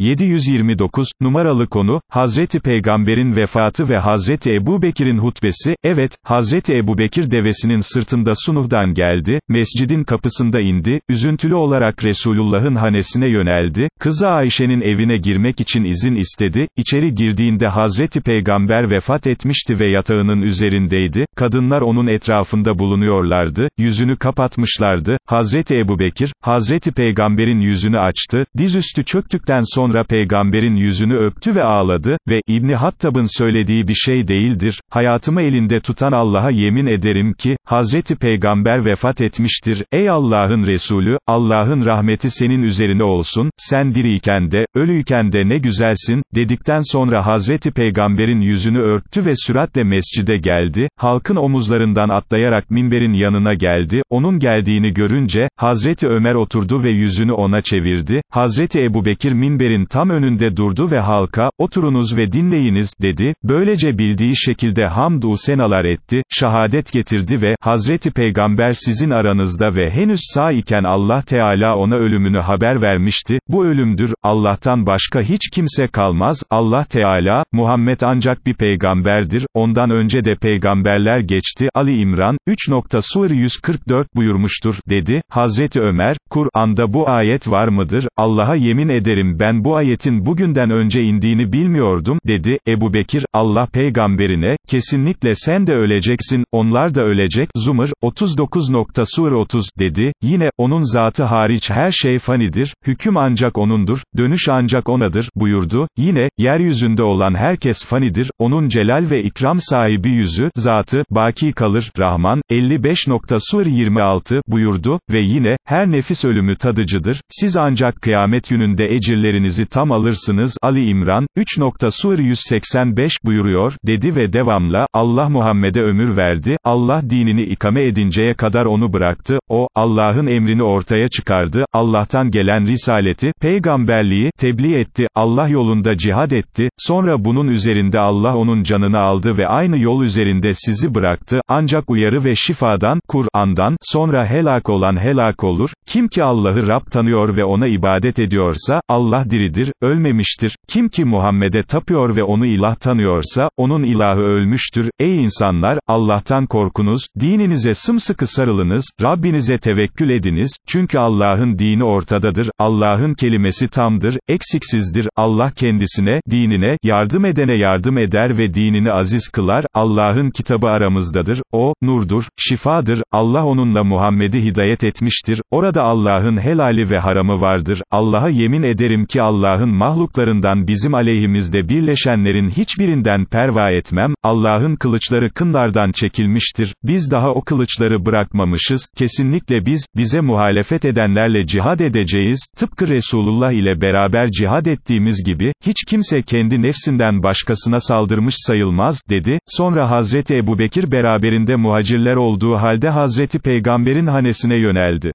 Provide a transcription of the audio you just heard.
729, numaralı konu, Hazreti Peygamber'in vefatı ve Hazreti Ebu Bekir'in hutbesi, evet, Hazreti Ebu Bekir devesinin sırtında Sunuh'dan geldi, mescidin kapısında indi, üzüntülü olarak Resulullah'ın hanesine yöneldi, kızı Ayşe'nin evine girmek için izin istedi, içeri girdiğinde Hazreti Peygamber vefat etmişti ve yatağının üzerindeydi, kadınlar onun etrafında bulunuyorlardı, yüzünü kapatmışlardı, Hazreti Ebu Bekir, Hazreti Peygamber'in yüzünü açtı, dizüstü çöktükten sonra peygamberin yüzünü öptü ve ağladı, ve, İbni Hattab'ın söylediği bir şey değildir, hayatımı elinde tutan Allah'a yemin ederim ki, Hazreti Peygamber vefat etmiştir, ey Allah'ın Resulü, Allah'ın rahmeti senin üzerine olsun, sen diriyken de, ölüyken de ne güzelsin, dedikten sonra Hazreti Peygamber'in yüzünü örttü ve süratle mescide geldi, halkın omuzlarından atlayarak minberin yanına geldi, onun geldiğini görünce, Hazreti Ömer oturdu ve yüzünü ona çevirdi, Hazreti Ebu Bekir minberin tam önünde durdu ve halka, oturunuz ve dinleyiniz, dedi, böylece bildiği şekilde hamd-u senalar etti, şahadet getirdi ve, Hazreti Peygamber sizin aranızda ve henüz sağ iken Allah Teala ona ölümünü haber vermişti, bu ölümdür, Allah'tan başka hiç kimse kalmaz, Allah Teala, Muhammed ancak bir peygamberdir, ondan önce de peygamberler geçti, Ali İmran, 3. Sur 144 buyurmuştur, dedi, Hazreti Ömer, Kur'an'da bu ayet var mıdır, Allah'a yemin ederim ben bu ayetin bugünden önce indiğini bilmiyordum, dedi, Ebu Bekir, Allah peygamberine, kesinlikle sen de öleceksin, onlar da ölecek, Zumur, 39. Sur 30, dedi, yine, onun zatı hariç her şey fanidir, hüküm ancak onundur, dönüş ancak onadır, buyurdu, yine, yeryüzünde olan herkes fanidir, onun celal ve ikram sahibi yüzü, zatı, baki kalır, Rahman, 55. Sur 26, buyurdu, ve yine, her nefis ölümü tadıcıdır, siz ancak kıyamet gününde ecirlerinizi tam alırsınız, Ali İmran, 3. Sur 185, buyuruyor, dedi ve devamla, Allah Muhammed'e ömür verdi, Allah dinini ikame edinceye kadar onu bıraktı, o, Allah'ın emrini ortaya çıkardı, Allah'tan gelen risaleti, peygamberliği, tebliğ etti, Allah yolunda cihad etti, sonra bunun üzerinde Allah onun canını aldı ve aynı yol üzerinde sizi bıraktı, ancak uyarı ve şifadan, Kur'an'dan, sonra helak olan helak olur, kim ki Allah'ı Rab tanıyor ve ona ibadet ediyorsa, Allah diridir, ölmemiştir, kim ki Muhammed'e tapıyor ve onu ilah tanıyorsa, onun ilahı ölmüştür, ey insanlar, Allah'tan korkunuz, dininize sımsıkı sarılınız, Rabbinize tevekkül ediniz, çünkü Allah'ın dini ortadadır, Allah'ın kelimesi tamdır, eksiksizdir, Allah kendisine, dinine, yardım edene yardım eder ve dinini aziz kılar, Allah'ın kitabı aramızdadır, o, nurdur, şifadır, Allah onunla Muhammed'i hidayet etmiştir, orada Allah'ın helali ve haramı vardır, Allah'a yemin ederim ki Allah'ın mahluklarından bizim aleyhimizde birleşenlerin hiçbirinden perva etmem, Allah'ın kılıçları kınlardan çekilmiştir, biz daha o kılıçları bırakmamışız, kesinlikle biz, bize muhalefet edenlerle cihad edeceğiz, tıpkı Resulullah ile beraber cihad ettiğimiz gibi, hiç kimse kendi nefsinden başkasına saldırmış sayılmaz, dedi, sonra Hazreti Ebu Bekir beraberinde muhacirler olduğu halde Hazreti Peygamber'in hanesine yöneldi.